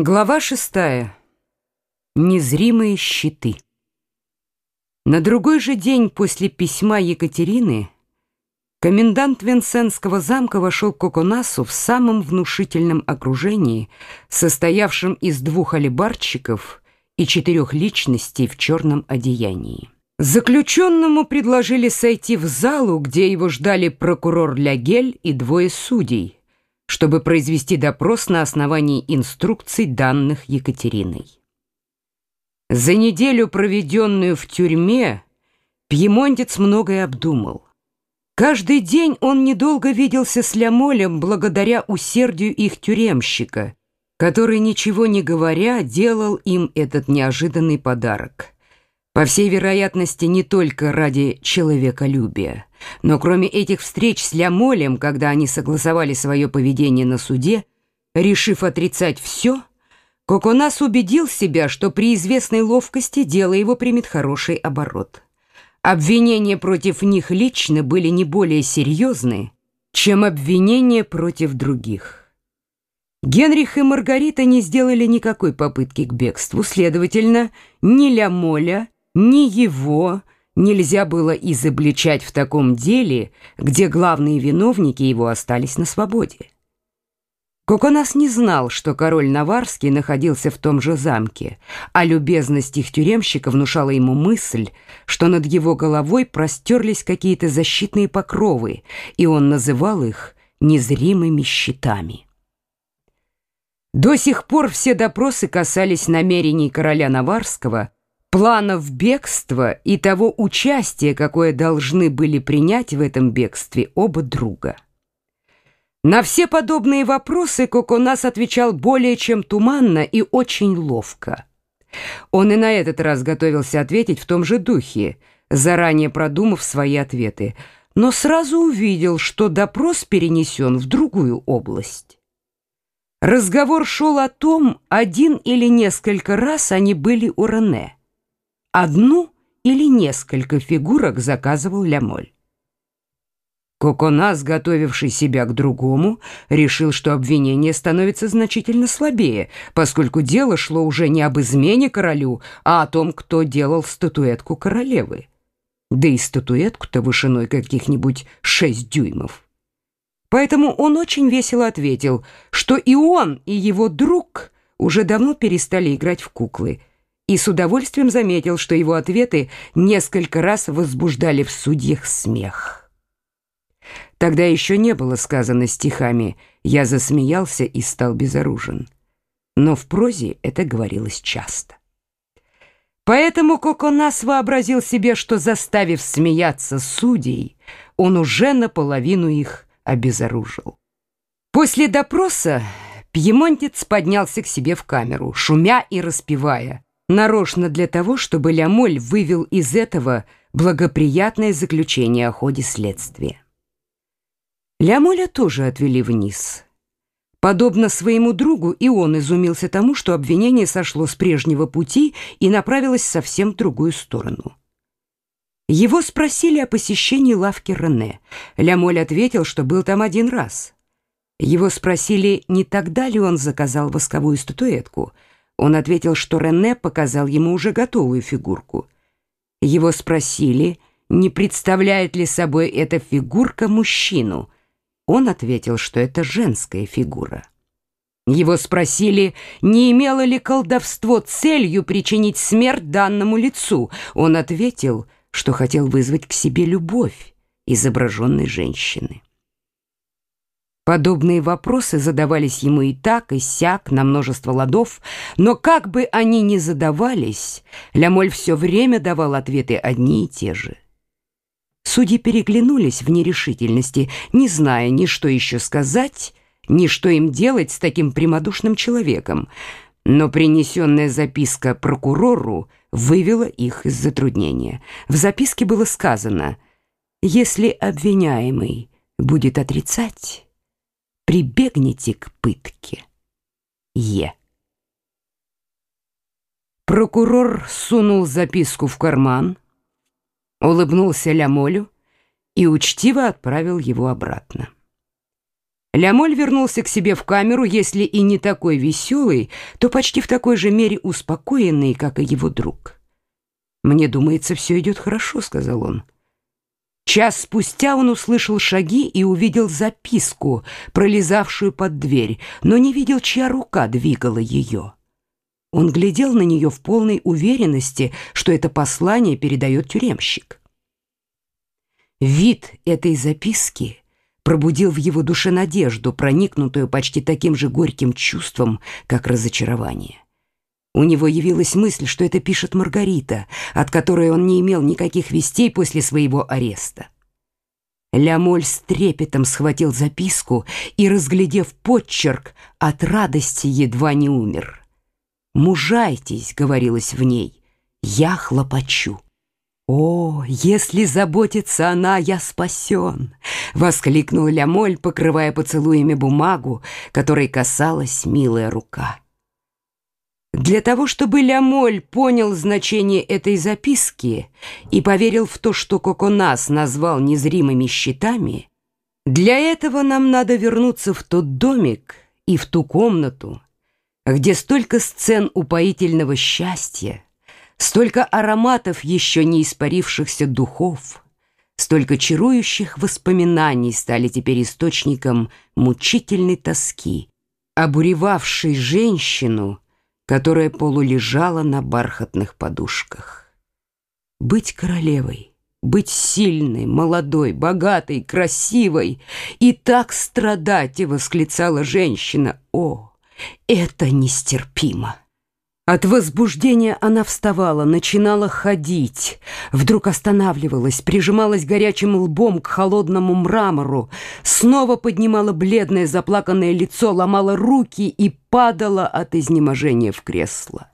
Глава шестая. Незримые щиты. На другой же день после письма Екатерины комендант Винсенского замка вошел к Коконасу в самом внушительном окружении, состоявшем из двух алибарщиков и четырех личностей в черном одеянии. Заключенному предложили сойти в залу, где его ждали прокурор Лягель и двое судей – чтобы произвести допрос на основании инструкций, данных Екатериной. За неделю, проведенную в тюрьме, пьемонтец многое обдумал. Каждый день он недолго виделся с Лямолем благодаря усердию их тюремщика, который, ничего не говоря, делал им этот неожиданный подарок. По всей вероятности, не только ради человеколюбия. Но кроме этих встреч с Лямолем, когда они согласовали свое поведение на суде, решив отрицать все, Коконас убедил себя, что при известной ловкости дело его примет хороший оборот. Обвинения против них лично были не более серьезны, чем обвинения против других. Генрих и Маргарита не сделали никакой попытки к бегству, следовательно, ни Лямоля, ни его, нельзя было изобличать в таком деле, где главные виновники его остались на свободе. Коконас не знал, что король Наварский находился в том же замке, а любезность их тюремщика внушала ему мысль, что над его головой простерлись какие-то защитные покровы, и он называл их незримыми щитами. До сих пор все допросы касались намерений короля Наварского – планов бегства и того участия, какое должны были принять в этом бегстве оба друга. На все подобные вопросы Коконас отвечал более чем туманно и очень ловко. Он и на этот раз готовился ответить в том же духе, заранее продумав свои ответы, но сразу увидел, что допрос перенесен в другую область. Разговор шел о том, один или несколько раз они были у Рене. Одну или несколько фигурок заказывал Лямоль. Коконас, готовивший себя к другому, решил, что обвинение становится значительно слабее, поскольку дело шло уже не об измене королю, а о том, кто делал статуэтку королевы. Да и статуэтку-то вышиной каких-нибудь шесть дюймов. Поэтому он очень весело ответил, что и он, и его друг уже давно перестали играть в куклы — и с удовольствием заметил, что его ответы несколько раз возбуждали в судьях смех. Тогда еще не было сказано стихами «я засмеялся и стал безоружен», но в прозе это говорилось часто. Поэтому Коконас вообразил себе, что, заставив смеяться судей, он уже наполовину их обезоружил. После допроса пьемонтец поднялся к себе в камеру, шумя и распевая – нарочно для того, чтобы Лямоль вывел из этого благоприятное заключение о ходе следствия. Лямоля тоже отвели вниз. Подобно своему другу, и он изумился тому, что обвинение сошло с прежнего пути и направилось совсем в другую сторону. Его спросили о посещении лавки Рене. Лямоль ответил, что был там один раз. Его спросили, не тогда ли он заказал восковую статуэтку — он ответил, что Рене показал ему уже готовую фигурку. Его спросили, не представляет ли собой эта фигурка мужчину. Он ответил, что это женская фигура. Его спросили, не имело ли колдовство целью причинить смерть данному лицу. Он ответил, что хотел вызвать к себе любовь изображенной женщины. Подобные вопросы задавались ему и так, и сяк, на множество ладов, но как бы они ни задавались, Лямоль все время давал ответы одни и те же. Судьи переглянулись в нерешительности, не зная ни что еще сказать, ни что им делать с таким прямодушным человеком, но принесенная записка прокурору вывела их из затруднения. В записке было сказано «Если обвиняемый будет отрицать...» прибегните к пытке. Е. Прокурор сунул записку в карман, улыбнулся Лямолю и учтиво отправил его обратно. Лямоль вернулся к себе в камеру, если и не такой веселый, то почти в такой же мере успокоенный, как и его друг. «Мне думается, все идет хорошо», — сказал он. Час спустя он услышал шаги и увидел записку, пролезавшую под дверь, но не видел, чья рука двигала ее. Он глядел на нее в полной уверенности, что это послание передает тюремщик. Вид этой записки пробудил в его душе надежду, проникнутую почти таким же горьким чувством, как разочарование. У него явилась мысль, что это пишет Маргарита, от которой он не имел никаких вестей после своего ареста. Лямоль с трепетом схватил записку и, разглядев подчерк, от радости едва не умер. «Мужайтесь», — говорилось в ней, — «я хлопочу». «О, если заботится она, я спасен!» — воскликнул Лямоль, покрывая поцелуями бумагу, которой касалась милая рука. Для того, чтобы Лямоль понял значение этой записки и поверил в то, что Коконас назвал незримыми щитами, для этого нам надо вернуться в тот домик и в ту комнату, где столько сцен упоительного счастья, столько ароматов еще не испарившихся духов, столько чарующих воспоминаний стали теперь источником мучительной тоски, обуревавшей женщину, которая полулежала на бархатных подушках. Быть королевой, быть сильной, молодой, богатой, красивой и так страдать, и восклицала женщина, о, это нестерпимо. От возбуждения она вставала, начинала ходить, вдруг останавливалась, прижималась горячим лбом к холодному мрамору, снова поднимала бледное заплаканное лицо, ломала руки и падала от изнеможения в кресло.